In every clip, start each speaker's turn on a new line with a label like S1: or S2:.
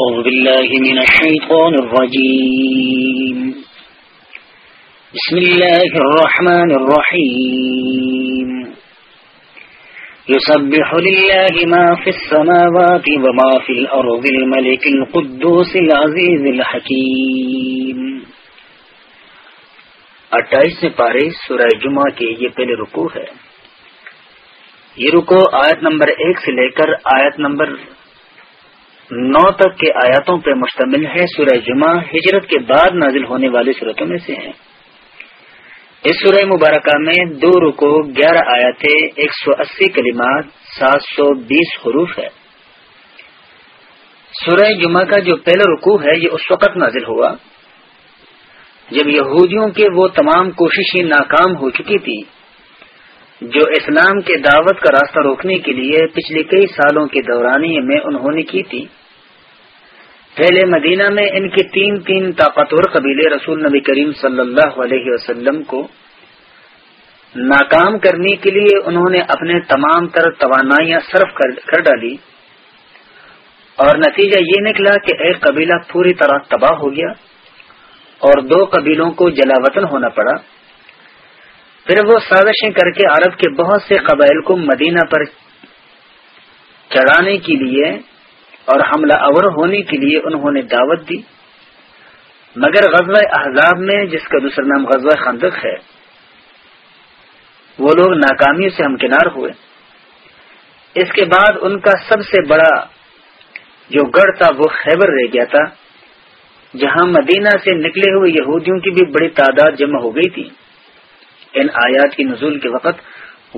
S1: أعوذ بالله من الشيطان الرجيم بسم الله الرحمن الرحيم يسبح لله ما في السماوات وما في الأرض الملك القدوس العزيز الحكيم اٹھائیس سے پارے سورہ جمعہ کے یہ پہلے رکو ہے یہ رکو آیت نمبر ایک سے لے کر آیت نمبر نو تک کے آیاتوں پر مشتمل ہے سورہ جمعہ ہجرت کے بعد نازل ہونے والی صورتوں میں سے اس سورہ مبارکہ میں دو رکو گیارہ آیاتیں ایک سو اسی کلیمات سات سو بیس حروف ہے سورہ جمعہ کا جو پہلا رکو ہے یہ اس وقت نازل ہوا جب یہودیوں کے وہ تمام کوششیں ناکام ہو چکی تھی جو اسلام کے دعوت کا راستہ روکنے کے لیے پچھلے کئی سالوں کے دورانی میں انہوں نے کی تھی پہلے مدینہ میں ان کے تین تین طاقتور قبیلے رسول نبی کریم صلی اللہ علیہ وسلم کو ناکام کرنے کے لیے انہوں نے اپنے تمام تر توانائیاں صرف کر ڈالی اور نتیجہ یہ نکلا کہ ایک قبیلہ پوری طرح تباہ ہو گیا اور دو قبیلوں کو جلا وطن ہونا پڑا پھر وہ سازشیں کر کے عرب کے بہت سے قبائل کو مدینہ پر چڑھانے کے لیے اور حملہ اور ہونے کے لیے انہوں نے دعوت دی مگر غزوہ احزاب میں جس کا دوسرا نام غزوہ خندق ہے وہ لوگ ناکامی سے ہمکنار ہوئے اس کے بعد ان کا سب سے بڑا جو گڑھ تھا وہ خیبر رہ گیا تھا جہاں مدینہ سے نکلے ہوئے یہودیوں کی بھی بڑی تعداد جمع ہو گئی تھی ان آیات کی نزول کے وقت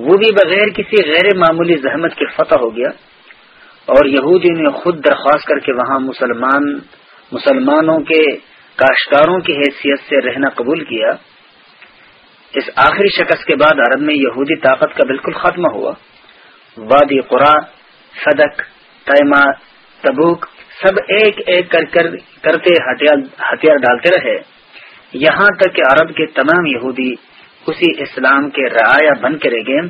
S1: وہ بھی بغیر کسی غیر معمولی زحمت کے فتح ہو گیا اور یہودی نے خود درخواست کر کے وہاں مسلمان مسلمانوں کے کاشتکاروں کی حیثیت سے رہنا قبول کیا اس آخری شکست کے بعد عرب میں یہودی طاقت کا بالکل خاتمہ ہوا وادی قرا صدق تیمہ تبوک سب ایک ایک کر کر کرتے ہتھیار ڈالتے رہے یہاں تک کہ عرب کے تمام یہودی اسی اسلام کے رعایا بن کرے گے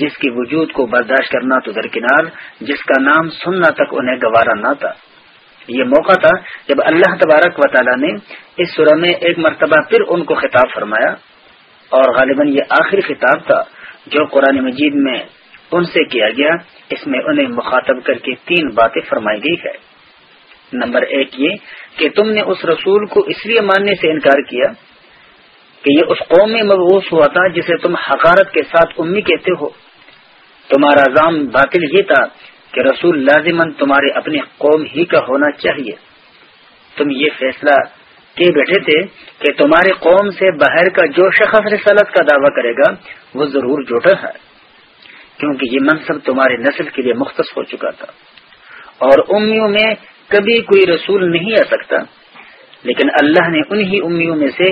S1: جس کی وجود کو برداشت کرنا تو درکنار جس کا نام سننا تک انہیں گوارا نہ تھا یہ موقع تھا جب اللہ تبارک و تعالیٰ نے اس سورہ میں ایک مرتبہ پھر ان کو خطاب فرمایا اور غالباً یہ آخری خطاب تھا جو قرآن مجید میں ان سے کیا گیا اس میں انہیں مخاطب کر کے تین باتیں فرمائی گئی ہے نمبر ایک یہ کہ تم نے اس رسول کو اس لیے ماننے سے انکار کیا کہ یہ اس قوم میں مبوس ہوا تھا جسے تم حقارت کے ساتھ امی کہتے ہو تمہارا ضام باطل یہ تھا کہ رسول لازمن تمہارے اپنی قوم ہی کا ہونا چاہیے تم یہ فیصلہ کے بیٹھے تھے کہ تمہارے قوم سے باہر کا جو شخص رسالت کا دعویٰ کرے گا وہ ضرور ہے کیونکہ یہ منصب تمہاری نسل کے لیے مختص ہو چکا تھا اور امیوں میں کبھی کوئی رسول نہیں آ سکتا لیکن اللہ نے انہی امیوں میں سے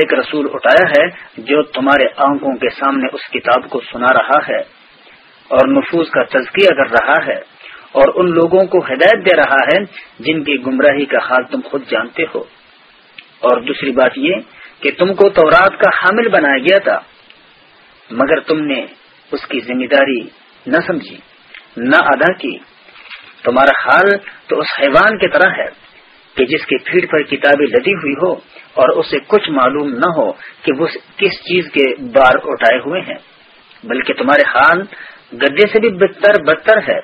S1: ایک رسول اٹھایا ہے جو تمہارے آنکھوں کے سامنے اس کتاب کو سنا رہا ہے اور نفوذ کا تزکیہ کر رہا ہے اور ان لوگوں کو ہدایت دے رہا ہے جن کی گمراہی کا حال تم خود جانتے ہو اور دوسری بات یہ کہ تم کو تورات کا حامل بنایا گیا تھا مگر تم نے اس کی ذمہ داری نہ سمجھی نہ ادا کی تمہارا حال تو اس حیوان کی طرح ہے کہ جس کی پیڑ پر کتابیں لدی ہوئی ہو اور اسے کچھ معلوم نہ ہو کہ وہ کس چیز کے بار اٹھائے ہوئے ہیں بلکہ تمہارے حال گدے سے بھی بدتر ہے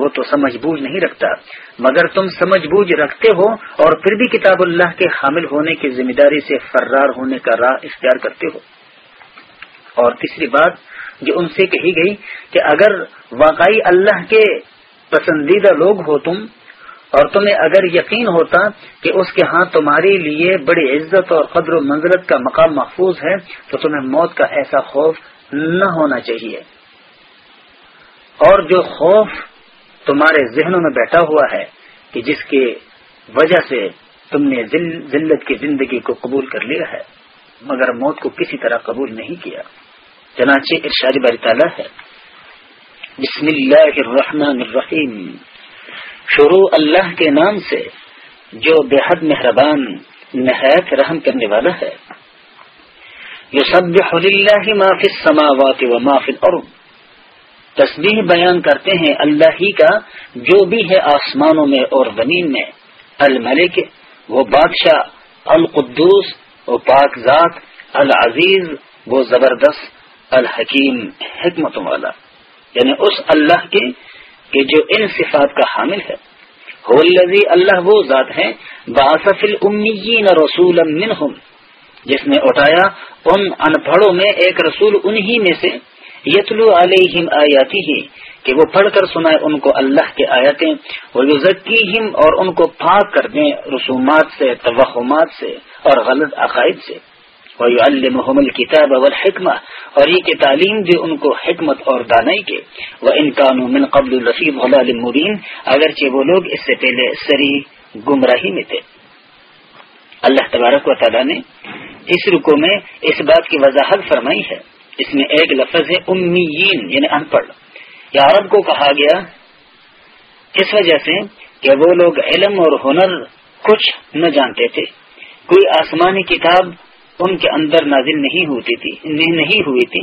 S1: وہ تو سمجھ بوجھ نہیں رکھتا مگر تم سمجھ بوجھ رکھتے ہو اور پھر بھی کتاب اللہ کے حامل ہونے کی ذمہ داری سے فرار ہونے کا راہ اختیار کرتے ہو اور تیسری بات جو ان سے کہی گئی کہ اگر واقعی اللہ کے پسندیدہ لوگ ہو تم اور تمہیں اگر یقین ہوتا کہ اس کے ہاں تمہاری لیے بڑی عزت اور قدر و منزلت کا مقام محفوظ ہے تو تمہیں موت کا ایسا خوف نہ ہونا چاہیے اور جو خوف تمہارے ذہنوں میں بیٹھا ہوا ہے کہ جس کی وجہ سے تم نے ذلت کی زندگی کو قبول کر لیا ہے مگر موت کو کسی طرح قبول نہیں کیا چنانچہ ارشاد باری تعالیٰ ہے بسم اللہ الرحمن الرحیم شروع اللہ کے نام سے جو بے حد مہربان نہایت رحم کرنے والا ہے یہ سب اللہ و ما فی الارض تسبیح بیان کرتے ہیں اللہ ہی کا جو بھی ہے آسمانوں میں اور زمین میں الملک وہ بادشاہ القدوس وہ پاک ذات العزیز وہ زبردست الحکیم حکمتوں والا یعنی اس اللہ کے کہ جو ان صفات کا حامل ہے ہو ذات ہے باصف المین رسول منہم جس نے اٹھایا ان ان پڑھوں میں ایک رسول انہی میں سے یتلو علیہم آیاتی ہی کہ وہ پڑھ کر سنائے ان کو اللہ کے آیتیں اور یذکی اور ان کو پاک کر دیں رسومات سے توہمات سے اور غلط عقائد سے وَيُعَلِّمُهُمُ الْكِتَابَ وَالْحِكْمَةِ اور یہ کہ تعلیم دے ان کو حکمت اور دانائی کے
S2: وَإِن
S1: كَانُوا مِن قَبْلُ لَفِي ضَلَالٍ مُبِينٍ اگرچہ وہ لوگ اس سے پہلے سری گمراہی میں تھے اللہ تبارک و تعالی نے اس رکو میں اس بات کی وضاحت فرمائی ہے اس میں ایک لفظ ہے امیین یعنی ان پڑھ یا عرب کو کہا گیا اس وجہ سے کہ وہ لوگ علم اور ہنر کچھ نہ جانتے تھے کوئی آسمانی کتاب ان کے اندر نازل نہیں ہوتی تھی نہیں ہوئی تھی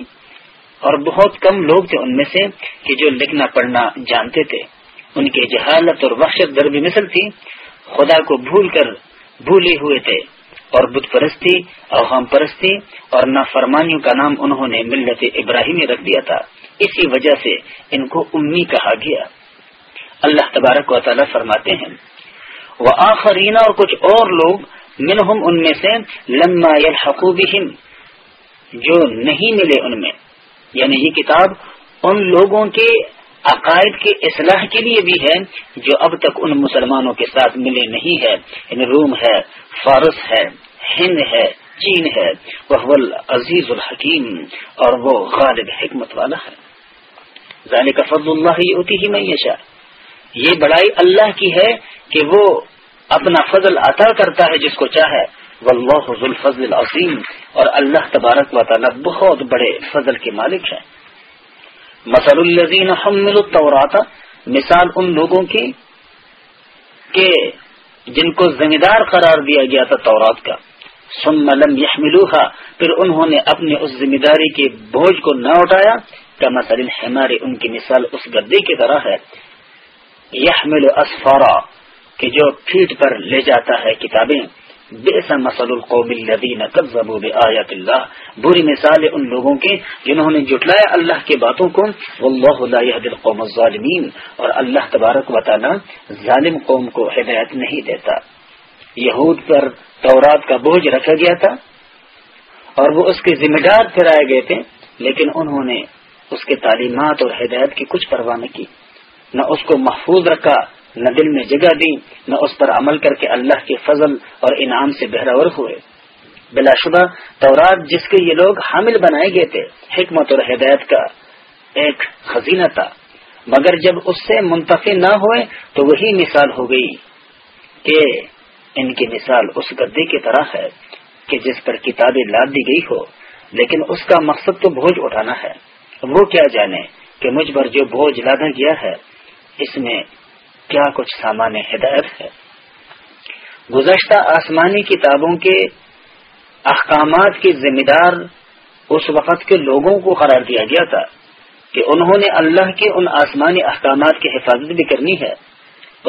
S1: اور بہت کم لوگ تھے ان میں سے کہ جو لکھنا پڑھنا جانتے تھے ان کی جہالت اور وحشت در بھی مثل تھی خدا کو بھول کر بھولے ہوئے تھے اور بت پرستی اوہم پرستی اور نافرمانیوں کا نام انہوں نے ملت ابراہیمی رکھ دیا تھا اسی وجہ سے ان کو امی کہا گیا اللہ تبارک و تعالیٰ فرماتے ہیں آخرینہ آخرینا کچھ اور لوگ منہم ان میں سے لما جو نہیں ملے ان میں یعنی یہ کتاب ان لوگوں کے عقائد کے اصلاح کے لیے بھی ہے جو اب تک ان مسلمانوں کے ساتھ ملے نہیں ہے یعنی روم ہے فارس ہے ہند ہے چین ہے وہ عزیز الحکیم اور وہ غالب حکمت والا ہے ذالک فضل اللہ ہوتی ہی میشا یہ بڑائی اللہ کی ہے کہ وہ اپنا فضل عطا کرتا ہے جس کو چاہے واللہ ذو الفضل عظیم اور اللہ تبارک و تعالیٰ بہت بڑے فضل کے مالک ہیں مسل التوراۃ مثال ان لوگوں کی کہ جن کو ذمہ دار قرار دیا گیا تھا تورات کا ثم لم یہ پھر انہوں نے اپنے اس ذمہ داری کے بوجھ کو نہ اٹھایا کا مثل ہمارے ان کی مثال اس گدے کی طرح ہے یہ ملو کہ جو پھیٹ پر لے جاتا ہے کتابیں بے سمسل اللہ بری مثال ہے ان لوگوں کے جنہوں نے جٹلایا اللہ کی باتوں کو اللہ اور اللہ تبارک بتانا ظالم قوم کو ہدایت نہیں دیتا یہود پر تورات کا بوجھ رکھا گیا تھا اور وہ اس کے ذمہ دار پھیرائے گئے تھے لیکن انہوں نے اس کے تعلیمات اور ہدایت کی کچھ پرواہ نہ کی نہ اس کو محفوظ رکھا نہ دل میں جگہ دی نہ اس پر عمل کر کے اللہ کے فضل اور انعام سے بہراور ہوئے بلا شبہ تورات جس کے یہ لوگ حامل بنائے گئے تھے حکمت اور ہدایت کا ایک خزینہ تھا مگر جب اس سے منتفع نہ ہوئے تو وہی مثال ہو گئی کہ ان کی مثال اس گدی کی طرح ہے کہ جس پر کتابیں لاد دی گئی ہو لیکن اس کا مقصد تو بوجھ اٹھانا ہے وہ کیا جانے کہ مجھ پر جو بوجھ لادا گیا ہے اس میں کیا کچھ سامان ہدایت ہے گزشتہ آسمانی کتابوں کے احکامات کے ذمہ دار اس وقت کے لوگوں کو قرار دیا گیا تھا کہ انہوں نے اللہ کے ان آسمانی احکامات کی حفاظت بھی کرنی ہے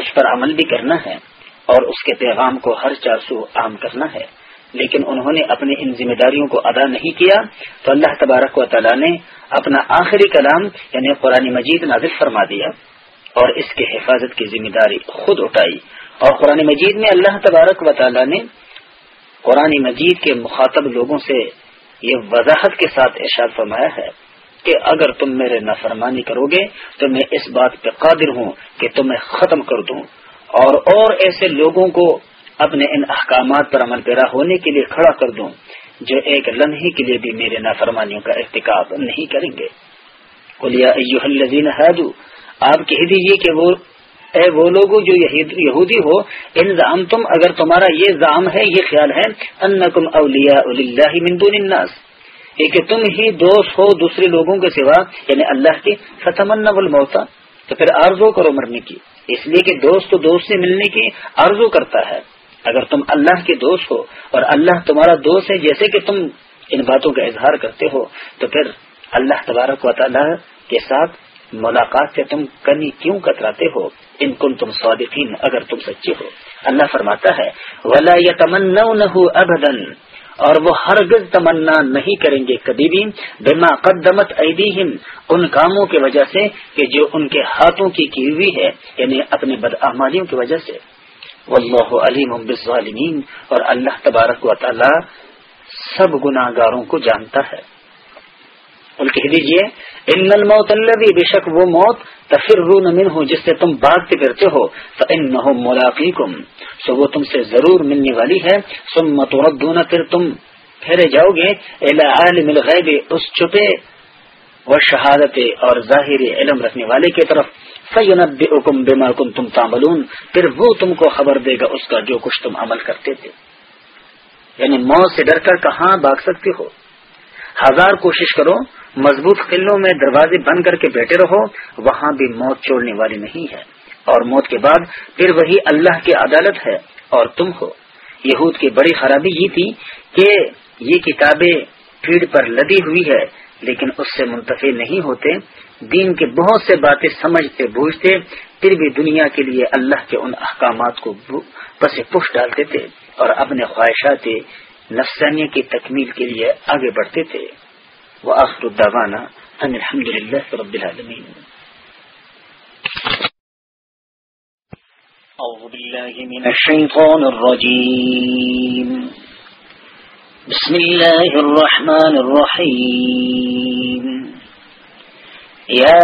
S1: اس پر عمل بھی کرنا ہے اور اس کے پیغام کو ہر چارسو عام کرنا ہے لیکن انہوں نے اپنی ان ذمہ داریوں کو ادا نہیں کیا تو اللہ تبارک و تعالیٰ نے اپنا آخری کلام یعنی قرآن مجید نازل فرما دیا اور اس کی حفاظت کی ذمہ داری خود اٹھائی اور قرآن مجید میں اللہ تبارک و تعالی نے قرآن مجید کے مخاطب لوگوں سے یہ وضاحت کے ساتھ ارشاد فرمایا ہے کہ اگر تم میرے نافرمانی کرو گے تو میں اس بات پہ قادر ہوں کہ تمہیں ختم کر دوں اور اور ایسے لوگوں کو اپنے ان احکامات پر عمل پیرا ہونے کے لیے کھڑا کر دوں جو ایک لمحے کے لیے بھی میرے نافرمانیوں کا احتکاب نہیں کریں گے آپ کہہ دیجیے کہ وہ اے وہ لوگ جو یہودی ہو ان زام زام تم اگر تمہارا یہ یہ ہے خیال ہے اللہ کہ تم ہی دوست ہو دوسرے لوگوں کے سوا یعنی اللہ کی فتمن الموتا تو پھر آرزو کرو مرنے کی اس لیے کہ دوست تو دوست سے ملنے کی آرزو کرتا ہے اگر تم اللہ کے دوست ہو اور اللہ تمہارا دوست ہے جیسے کہ تم ان باتوں کا اظہار کرتے ہو تو پھر اللہ تبارک و تعالیٰ کے ساتھ ملاقات سے تم کنی کیوں کتراتے ہو ان کن تم صادقین اگر تم سچے ہو اللہ فرماتا ہے ولا ابدن اور وہ ہرگز تمنا نہیں کریں گے کبھی بھی بما قدمت ایدی ان کاموں کی وجہ سے کہ جو ان کے ہاتھوں کی کی ہوئی ہے یعنی اپنے بدعمالیوں کی وجہ سے واللہ علیم بالظالمین اور اللہ تبارک و تعالی سب گناہ گاروں کو جانتا ہے اور کہہ دیجیے بے شک وہ موت تفرون منه جس سے تم بات کرتے ہو تو مولاقی تم سے ضرور ملنے والی ہے پھر تم پھیرے جاؤ گے عالم اس چھپے و شہادت اور ظاہر علم رکھنے والے کی طرف سیندم بے مکم تم تامل پھر وہ تم کو خبر دے گا اس کا جو کچھ تم عمل کرتے تھے یعنی موت سے ڈر کر کہاں بھاگ سکتے ہو ہزار کوشش کرو مضبوط قلوں میں دروازے بند کر کے بیٹھے رہو وہاں بھی موت چھوڑنے والی نہیں ہے اور موت کے بعد پھر وہی اللہ کی عدالت ہے اور تم ہو یہود کی بڑی خرابی یہ تھی کہ یہ کتابیں پیڑ پر لدی ہوئی ہے لیکن اس سے منتفع نہیں ہوتے دین کے بہت سے باتیں سمجھتے بوجھتے پھر بھی دنیا کے لیے اللہ کے ان احکامات کو پس ڈالتے تھے اور اپنے خواہشات نفسانی کی تکمیل کے لیے آگے بڑھتے تھے وآخر الدعوانا أن الحمد لله رب العالمين أعوذ بالله من الشيطان الرجيم بسم الله الرحمن الرحيم يا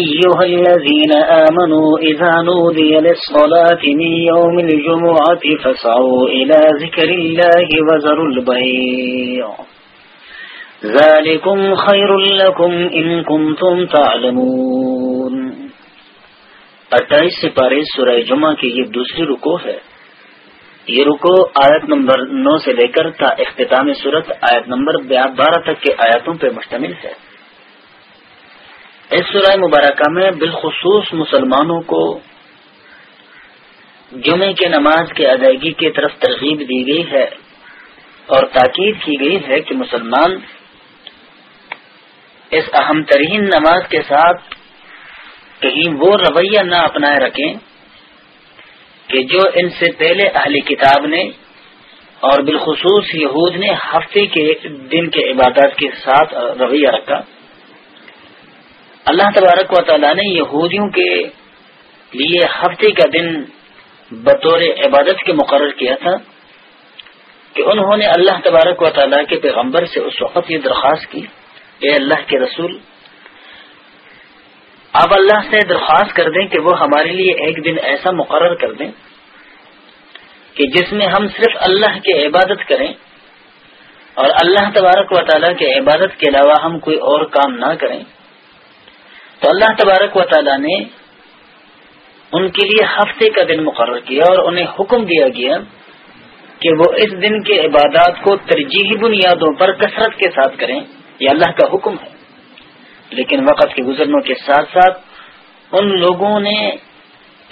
S1: أيها الذين آمنوا إذا نودي للصلاة من يوم الجمعة فاسعوا إلى ذكر الله وزروا البيع ذلكم خير لكم كنتم تعلمون اٹھائیس پارے سورہ جمعہ کی یہ دوسری رکو ہے یہ رکو آیت نمبر نو سے لے کر تا اختتام صورت آیت نمبر بارہ تک کے آیاتوں پر مشتمل ہے اس سورہ مبارکہ میں بالخصوص مسلمانوں کو جمعے کے نماز کے ادائیگی کی طرف ترغیب دی گئی ہے اور تاکید کی گئی ہے کہ مسلمان اس اہم ترین نماز کے ساتھ کہیں وہ رویہ نہ اپنائے رکھیں کہ جو ان سے پہلے اہلی کتاب نے اور بالخصوص یہود نے ہفتے کے دن کے عبادات کے ساتھ رویہ رکھا اللہ تبارک و تعالیٰ نے یہودیوں کے لیے ہفتے کا دن بطور عبادت کے مقرر کیا تھا کہ انہوں نے اللہ تبارک و تعالیٰ کے پیغمبر سے اس وقت یہ درخواست کی اے اللہ کے رسول آپ اللہ سے درخواست کر دیں کہ وہ ہمارے لیے ایک دن ایسا مقرر کر دیں کہ جس میں ہم صرف اللہ کی عبادت کریں اور اللہ تبارک و تعالیٰ کی عبادت کے علاوہ ہم کوئی اور کام نہ کریں تو اللہ تبارک و تعالیٰ نے ان کے لیے ہفتے کا دن مقرر کیا اور انہیں حکم دیا گیا کہ وہ اس دن کے عبادات کو ترجیحی بنیادوں پر کثرت کے ساتھ کریں یہ اللہ کا حکم ہے لیکن وقت کے گزرنوں کے ساتھ ساتھ ان لوگوں نے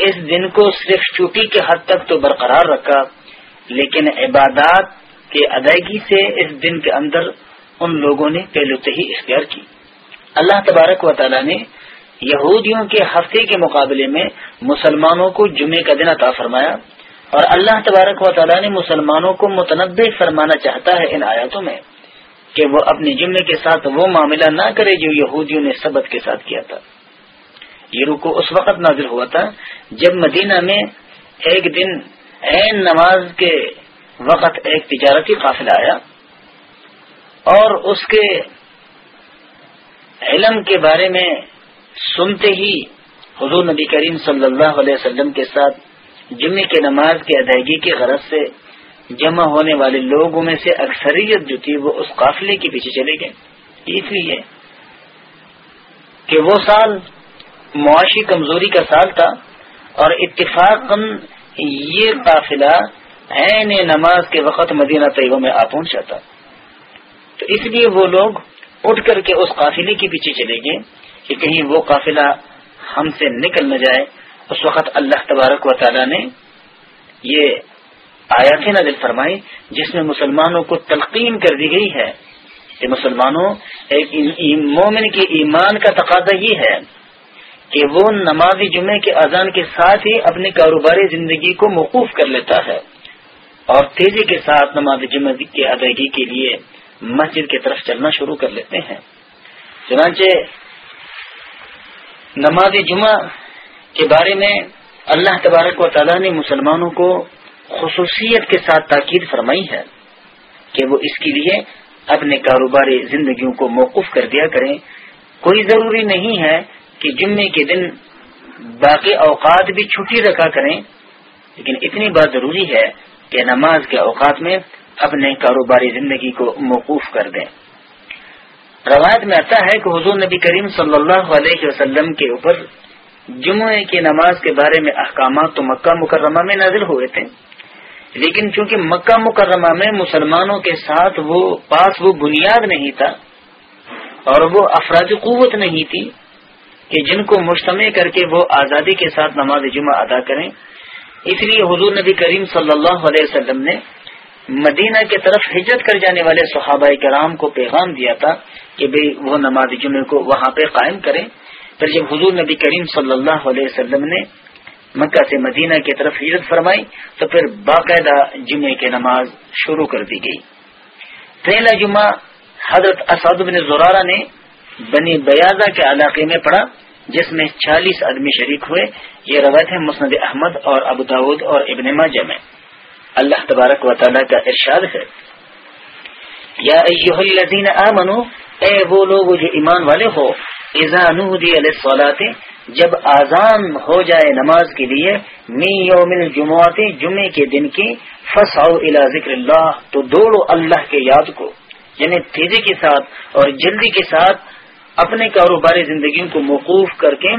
S1: اس دن کو صرف چھٹی کے حد تک تو برقرار رکھا لیکن عبادات کے ادائیگی سے اس دن کے اندر ان لوگوں نے پہلو سے ہی اختیار کی اللہ تبارک و تعالی نے یہودیوں کے ہفتے کے مقابلے میں مسلمانوں کو جمعے کا دن عطا فرمایا اور اللہ تبارک و تعالی نے مسلمانوں کو متنوع فرمانا چاہتا ہے ان آیاتوں میں کہ وہ اپنے جمعے کے ساتھ وہ معاملہ نہ کرے جو یہودیوں نے سبق کے ساتھ کیا تھا یہ رکو اس وقت نازل ہوا تھا جب مدینہ میں ایک دن عین نماز کے وقت ایک تجارتی قافلہ آیا اور اس کے علم کے بارے میں سنتے ہی حضور نبی کریم صلی اللہ علیہ وسلم کے ساتھ جمعے کے نماز کی ادائیگی کی غرض سے جمع ہونے والے لوگوں میں سے اکثریت جو تھی وہ اس قافلے کے پیچھے چلے گئے اس لیے کہ وہ سال معاشی کمزوری کا سال تھا اور اتفاق یہ قافلہ عین نماز کے وقت مدینہ طیبہ میں آ پہنچا تھا تو اس لیے وہ لوگ اٹھ کر کے اس قافلے کے پیچھے چلے گئے کہ کہیں وہ قافلہ ہم سے نکل نہ جائے اس وقت اللہ تبارک و تعالی نے یہ آیات نظر فرمائی جس میں مسلمانوں کو تلقین کر دی گئی ہے کہ مسلمانوں ایک مومن کے ایمان کا تقاضا یہ ہے کہ وہ نماز جمعے کے اذان کے ساتھ ہی اپنے کاروباری زندگی کو موقوف کر لیتا ہے اور تیزی کے ساتھ نماز جمعہ کی ادائیگی کے لیے مسجد کی طرف چلنا شروع کر لیتے ہیں چنانچہ نماز جمعہ کے بارے میں اللہ تبارک و تعالیٰ نے مسلمانوں کو خصوصیت کے ساتھ تاکید فرمائی ہے کہ وہ اس کے لیے اپنے کاروباری زندگیوں کو موقف کر دیا کریں کوئی ضروری نہیں ہے کہ جمعے کے دن باقی اوقات بھی چھٹی رکھا کریں لیکن اتنی بات ضروری ہے کہ نماز کے اوقات میں اپنے کاروباری زندگی کو موقف کر دیں روایت میں آتا ہے کہ حضور نبی کریم صلی اللہ علیہ وسلم کے اوپر جمعے کی نماز کے بارے میں احکامات تو مکہ مکرمہ میں نازل ہوئے تھے لیکن چونکہ مکہ مکرمہ میں مسلمانوں کے ساتھ وہ پاس وہ بنیاد نہیں تھا اور وہ افراد قوت نہیں تھی کہ جن کو مجتمع کر کے وہ آزادی کے ساتھ نماز جمعہ ادا کریں اس لیے حضور نبی کریم صلی اللہ علیہ وسلم نے مدینہ کی طرف ہجرت کر جانے والے صحابہ کرام کو پیغام دیا تھا کہ بھائی وہ نماز جمعہ کو وہاں پہ قائم کریں پھر جب حضور نبی کریم صلی اللہ علیہ وسلم نے مکہ سے مدینہ کی طرف ہجرت فرمائی تو پھر باقاعدہ جمعے کی نماز شروع کر دی گئی پہلا جمعہ حضرت اسعد بن زورارہ نے بنی بیازہ کے علاقے میں پڑھا جس میں چالیس آدمی شریک ہوئے یہ روایت ہے مسند احمد اور ابو داود اور ابن ماجہ میں اللہ تبارک و تعالیٰ کا ارشاد ہے یا الذین اے وہ لوگ جو ایمان والے ہو نودی جب آزان ہو جائے نماز کے لیے می یوم جمعات جمعے کے دن کی پھنساؤ الا ذکر اللہ تو دوڑو اللہ کے یاد کو یعنی تیزی کے ساتھ اور جلدی کے ساتھ اپنے کاروباری زندگیوں کو موقوف کر کے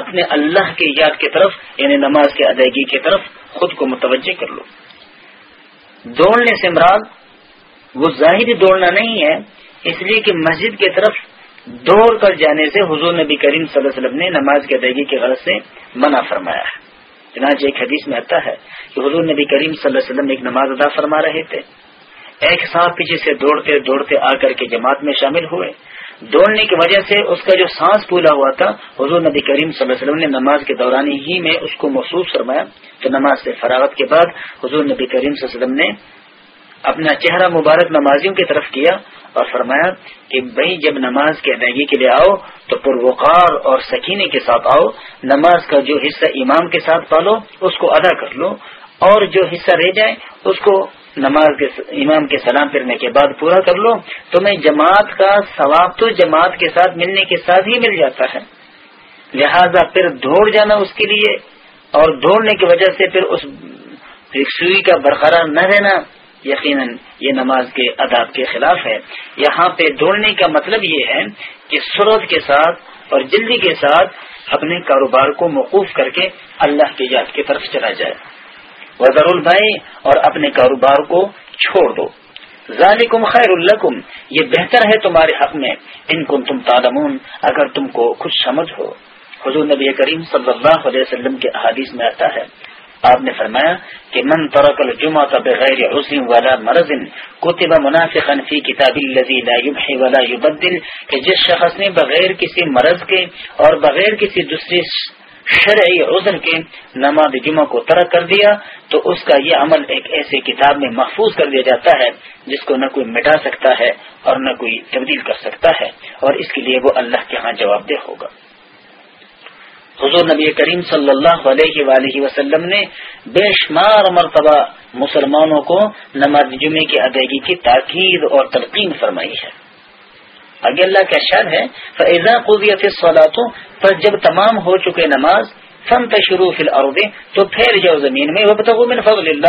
S1: اپنے اللہ کے یاد کی طرف یعنی نماز کے ادائیگی کی طرف خود کو متوجہ کر لو دوڑنے سے مراد وہ ظاہری دوڑنا نہیں ہے اس لیے کہ مسجد کی طرف دوڑ کر جانے سے حضور نبی کریم صلی اللہ علیہ وسلم نے نماز کی ادائیگی کی غرض سے منع فرمایا ہے چنانچہ ایک حدیث میں آتا ہے کہ حضور نبی کریم صلی اللہ علیہ وسلم ایک نماز ادا فرما رہے تھے ایک سانپ پیچھے سے دوڑتے دوڑتے آ کر کے جماعت میں شامل ہوئے دوڑنے کی وجہ سے اس کا جو سانس پھولا ہوا تھا حضور نبی کریم صلی اللہ علیہ وسلم نے نماز کے دوران ہی میں اس کو محسوس فرمایا تو نماز سے فراغت کے بعد حضور نبی کریم صلی اللہ علیہ وسلم نے اپنا چہرہ مبارک نمازیوں کی طرف کیا اور فرمایا کہ بھائی جب نماز کے ادائیگی کے لیے آؤ تو پروقار اور سکینے کے ساتھ آؤ نماز کا جو حصہ امام کے ساتھ پالو اس کو ادا کر لو اور جو حصہ رہ جائے اس کو نماز کے امام کے سلام پھرنے کے بعد پورا کر لو تمہیں جماعت کا ثواب تو جماعت کے ساتھ ملنے کے ساتھ ہی مل جاتا ہے لہذا پھر دوڑ جانا اس کے لیے اور دوڑنے کی وجہ سے پھر اس سوئی کا برقرار نہ رہنا یقیناً یہ نماز کے اداب کے خلاف ہے یہاں پہ دوڑنے کا مطلب یہ ہے کہ سروج کے ساتھ اور جلدی کے ساتھ اپنے کاروبار کو موقوف کر کے اللہ کی یاد کی طرف چلا جائے وزر البائی اور اپنے کاروبار کو چھوڑ دو ذالکم خیر الکم یہ بہتر ہے تمہارے حق میں ان کو تم تالمون اگر تم کو کچھ سمجھ ہو حضور نبی کریم صلی اللہ علیہ وسلم کے احادیث میں آتا ہے آپ نے فرمایا کہ من ترک الجمعہ بغیر بغیر ولا مرض کتب منافقا فی کتاب لا ولا یبدل کہ جس شخص نے بغیر کسی مرض کے اور بغیر کسی دوسری شرعی عذر کے نماز جمعہ کو ترک کر دیا تو اس کا یہ عمل ایک ایسے کتاب میں محفوظ کر دیا جاتا ہے جس کو نہ کوئی مٹا سکتا ہے اور نہ کوئی تبدیل کر سکتا ہے اور اس کے لیے وہ اللہ کے ہاں جواب دہ ہوگا حضور نبی کریم صلی اللہ علیہ وآلہ وسلم نے بے شمار مرتبہ مسلمانوں کو نماز جمعے کی ادائیگی کی تاکید اور تلقین فرمائی ہے اللہ کا ہے فیضا سوالاتوں پر جب تمام ہو چکے نماز فن فی الارض تو پھیر جاؤ زمین میں من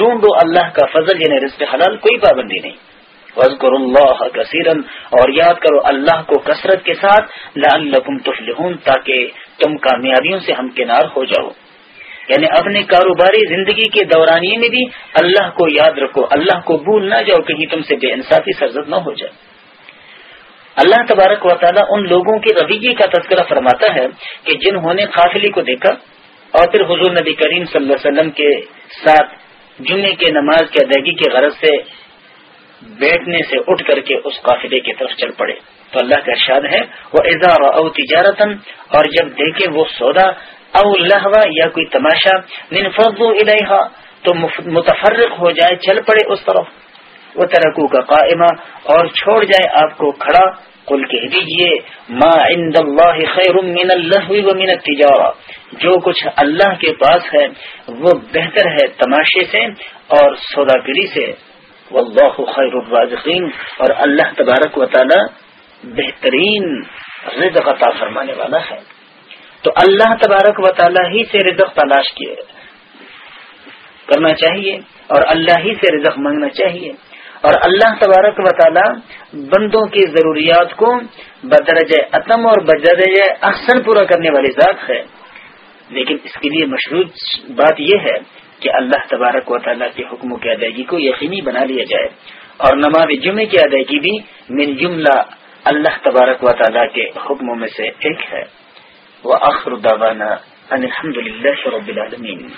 S1: ڈونڈو اللہ کا فضل یعنی رزق حلال کوئی پابندی نہیں اللہ کثیرن اور یاد کرو اللہ کو کثرت کے ساتھ تفلحون تاکہ تم کامیابیوں سے ہمکنار ہو جاؤ یعنی اپنے کاروباری زندگی کے دورانی میں بھی اللہ کو یاد رکھو اللہ کو بھول نہ جاؤ کہیں تم سے بے انصافی سرزد نہ ہو جائے اللہ تبارک و تعالیٰ ان لوگوں کے رویے کا تذکرہ فرماتا ہے کہ جنہوں نے قافلے کو دیکھا اور پھر حضور نبی کریم صلی اللہ علیہ وسلم کے ساتھ جمعے کے نماز کی ادائیگی کی غرض سے بیٹھنے سے اٹھ کر کے اس قافلے کی طرف چل پڑے تو اللہ کا ارشاد ہے وہ او تجارت اور جب دیکھے وہ سودا او لہوا یا کوئی تماشا اللہ تو متفرق ہو جائے چل پڑے اس طرف وہ ترکو کا قائمہ اور چھوڑ جائے آپ کو کھڑا کل کہہ دیجیے جو کچھ اللہ کے پاس ہے وہ بہتر ہے تماشے سے اور سودا سے واللہ خیر الرازقین اور اللہ تبارک و تعالی بہترین رزق عطا فرمانے والا ہے تو اللہ تبارک و تعالیٰ ہی سے رزق تلاش کیے کرنا چاہیے اور اللہ ہی سے رزق مانگنا چاہیے اور اللہ تبارک و تعالیٰ بندوں کی ضروریات کو بدرج عتم اور بدرج احسن پورا کرنے والی ذات ہے لیکن اس کے لیے مشروط بات یہ ہے کہ اللہ تبارک و تعالیٰ کے حکموں کی ادائیگی کو یقینی بنا لیا جائے اور نماز جمعے کی ادائیگی بھی من جملہ اللہ تبارک و تعالیٰ کے حکموں میں سے ایک ہے وہ آخر رب العالمین